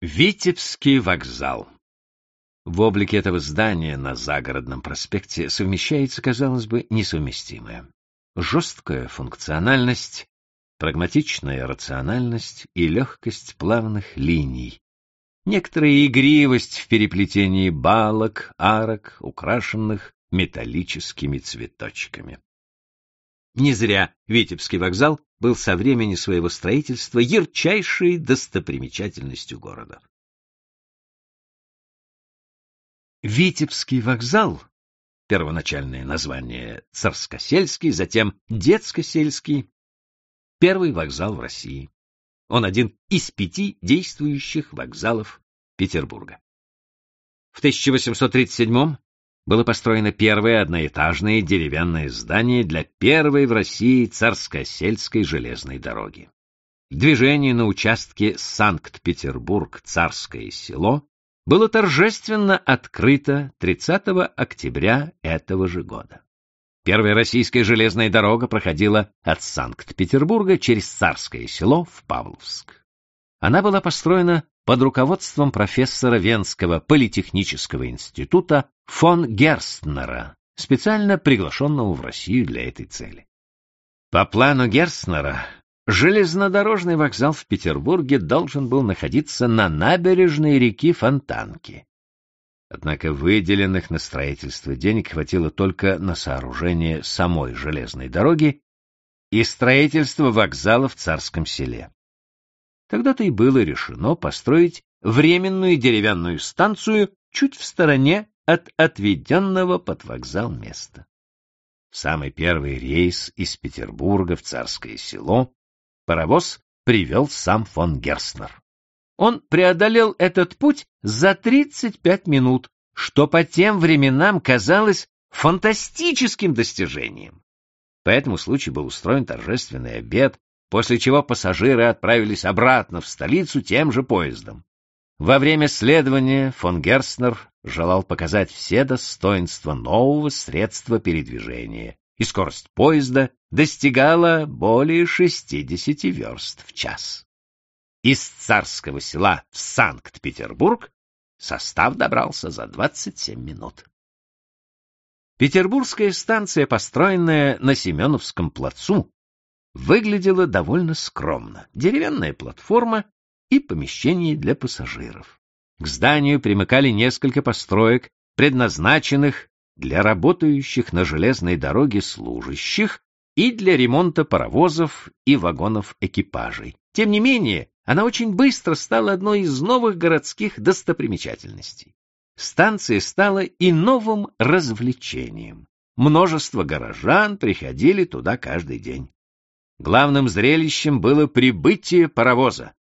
Витебский вокзал. В облике этого здания на загородном проспекте совмещается, казалось бы, несовместимое. Жесткая функциональность, прагматичная рациональность и легкость плавных линий. Некоторая игривость в переплетении балок, арок, украшенных металлическими цветочками. Не зря Витебский вокзал был со времени своего строительства ярчайшей достопримечательностью города. Витебский вокзал, первоначальное название Царскосельский, затем Детскосельский, первый вокзал в России. Он один из пяти действующих вокзалов Петербурга. В 1837 было построено первое одноэтажное деревянное здание для первой в России царско-сельской железной дороги. Движение на участке Санкт-Петербург-Царское село было торжественно открыто 30 октября этого же года. Первая российская железная дорога проходила от Санкт-Петербурга через Царское село в Павловск. Она была построена под руководством профессора Венского политехнического института фон Герстнера, специально приглашенного в Россию для этой цели. По плану Герстнера, железнодорожный вокзал в Петербурге должен был находиться на набережной реки Фонтанки. Однако выделенных на строительство денег хватило только на сооружение самой железной дороги и строительство вокзала в Царском селе. Тогда-то и было решено построить временную деревянную станцию чуть в стороне от отведенного под вокзал места. Самый первый рейс из Петербурга в Царское село паровоз привел сам фон Герстнер. Он преодолел этот путь за 35 минут, что по тем временам казалось фантастическим достижением. По этому случаю был устроен торжественный обед после чего пассажиры отправились обратно в столицу тем же поездом. Во время следования фон Герстнер желал показать все достоинства нового средства передвижения, и скорость поезда достигала более 60 верст в час. Из царского села в Санкт-Петербург состав добрался за 27 минут. Петербургская станция, построенная на Семеновском плацу, выглядела довольно скромно. Деревянная платформа и помещение для пассажиров. К зданию примыкали несколько построек, предназначенных для работающих на железной дороге служащих и для ремонта паровозов и вагонов экипажей. Тем не менее, она очень быстро стала одной из новых городских достопримечательностей. Станция стала и новым развлечением. Множество горожан приходили туда каждый день. Главным зрелищем было прибытие паровоза.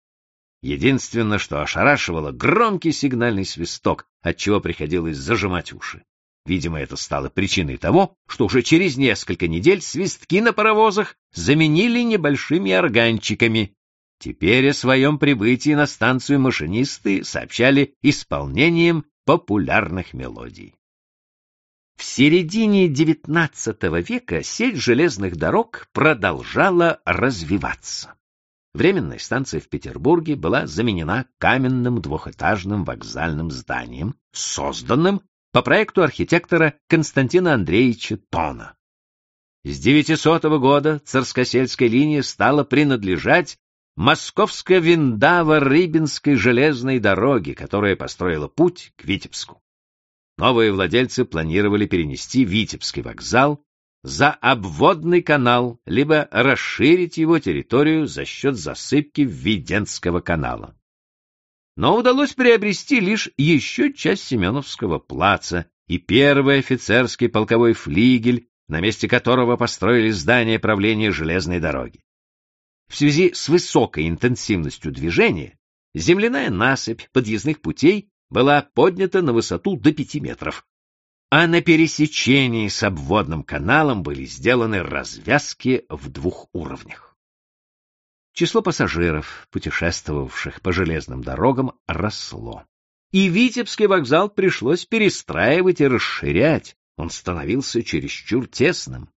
Единственное, что ошарашивало, громкий сигнальный свисток, отчего приходилось зажимать уши. Видимо, это стало причиной того, что уже через несколько недель свистки на паровозах заменили небольшими органчиками. Теперь о своем прибытии на станцию машинисты сообщали исполнением популярных мелодий. В середине XIX века сеть железных дорог продолжала развиваться. Временная станция в Петербурге была заменена каменным двухэтажным вокзальным зданием, созданным по проекту архитектора Константина Андреевича Тона. С 900 года Царскосельская линия стала принадлежать Московско-Виндава-Рыбинской железной дороге, которая построила путь к Витебску. Новые владельцы планировали перенести Витебский вокзал за обводный канал, либо расширить его территорию за счет засыпки Введенского канала. Но удалось приобрести лишь еще часть Семеновского плаца и первый офицерский полковой флигель, на месте которого построили здание правления железной дороги. В связи с высокой интенсивностью движения земляная насыпь подъездных путей была поднята на высоту до пяти метров, а на пересечении с обводным каналом были сделаны развязки в двух уровнях. Число пассажиров, путешествовавших по железным дорогам, росло. И Витебский вокзал пришлось перестраивать и расширять, он становился чересчур тесным.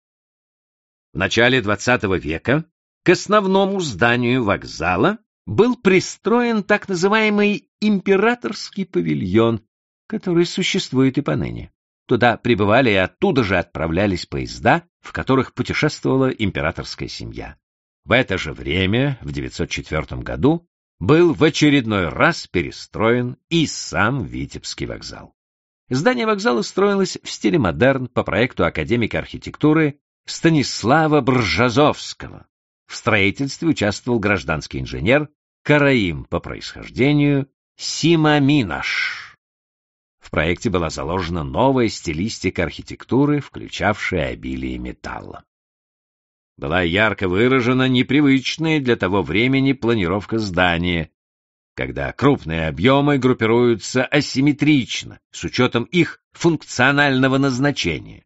В начале XX века к основному зданию вокзала был пристроен так называемый императорский павильон, который существует и поныне. Туда прибывали и оттуда же отправлялись поезда, в которых путешествовала императорская семья. В это же время, в 904 году, был в очередной раз перестроен и сам Витебский вокзал. Здание вокзала строилось в стиле модерн по проекту академика архитектуры Станислава Бржазовского. В строительстве участвовал гражданский инженер Караим по происхождению Сима Минаш. В проекте была заложена новая стилистика архитектуры, включавшая обилие металла. Была ярко выражена непривычная для того времени планировка здания, когда крупные объемы группируются асимметрично, с учетом их функционального назначения.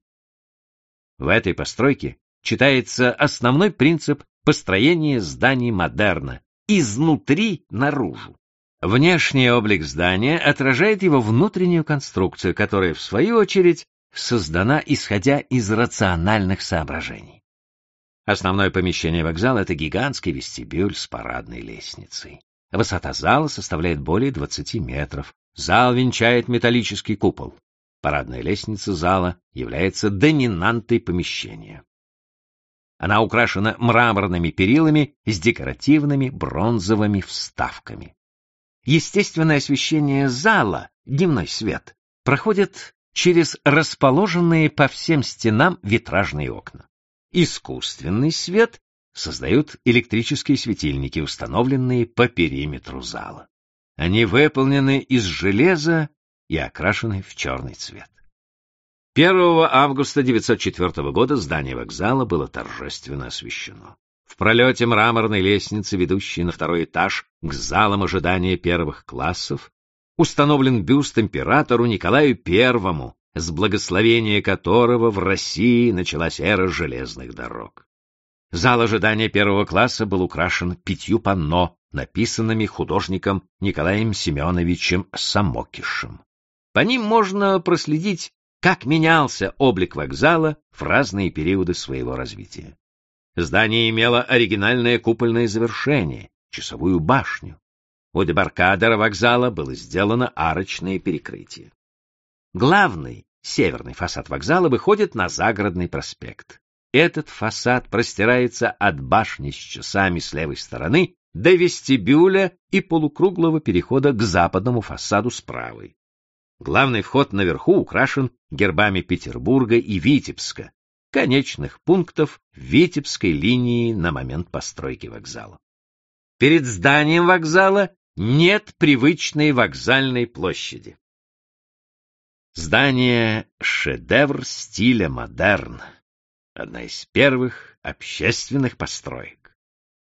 В этой постройке читается основной принцип построения зданий модерна изнутри наружу. Внешний облик здания отражает его внутреннюю конструкцию, которая, в свою очередь, создана исходя из рациональных соображений. Основное помещение вокзала — это гигантский вестибюль с парадной лестницей. Высота зала составляет более 20 метров. Зал венчает металлический купол. Парадная лестница зала является доминантой помещения. Она украшена мраморными перилами с декоративными бронзовыми вставками. Естественное освещение зала, дневной свет, проходит через расположенные по всем стенам витражные окна. Искусственный свет создают электрические светильники, установленные по периметру зала. Они выполнены из железа и окрашены в черный цвет. 1 августа 1904 года здание вокзала было торжественно освещено. В пролете мраморной лестницы, ведущей на второй этаж к залам ожидания первых классов, установлен бюст императору Николаю I, с благословения которого в России началась эра железных дорог. Зал ожидания первого класса был украшен пятью панно, написанными художником Николаем Семеновичем Самокишем. По ним можно проследить, как менялся облик вокзала в разные периоды своего развития. Здание имело оригинальное купольное завершение, часовую башню. У дебаркадера вокзала было сделано арочное перекрытие. Главный, северный фасад вокзала выходит на загородный проспект. Этот фасад простирается от башни с часами с левой стороны до вестибюля и полукруглого перехода к западному фасаду с правой. Главный вход наверху украшен гербами Петербурга и Витебска, конечных пунктов Витебской линии на момент постройки вокзала. Перед зданием вокзала нет привычной вокзальной площади. Здание — шедевр стиля модерн, одна из первых общественных построек.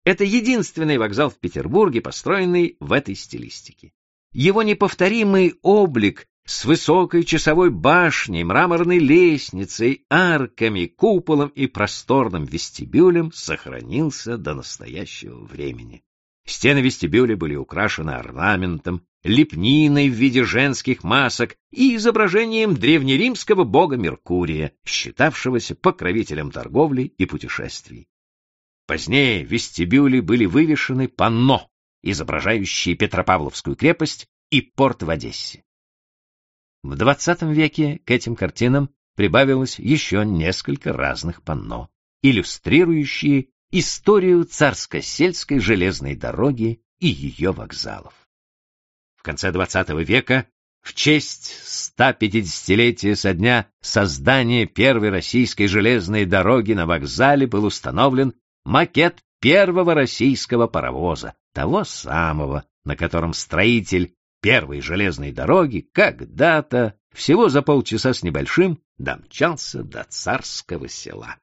Это единственный вокзал в Петербурге, построенный в этой стилистике. Его неповторимый облик с высокой часовой башней, мраморной лестницей, арками, куполом и просторным вестибюлем сохранился до настоящего времени. Стены вестибюля были украшены орнаментом, лепниной в виде женских масок и изображением древнеримского бога Меркурия, считавшегося покровителем торговли и путешествий. Позднее в вестибюле были вывешены панно, изображающие Петропавловскую крепость и порт в Одессе. В XX веке к этим картинам прибавилось еще несколько разных панно, иллюстрирующие историю царско-сельской железной дороги и ее вокзалов. В конце XX века в честь 150-летия со дня создания первой российской железной дороги на вокзале был установлен макет первого российского паровоза, того самого, на котором строитель первой железной дороги когда-то, всего за полчаса с небольшим, домчался до царского села.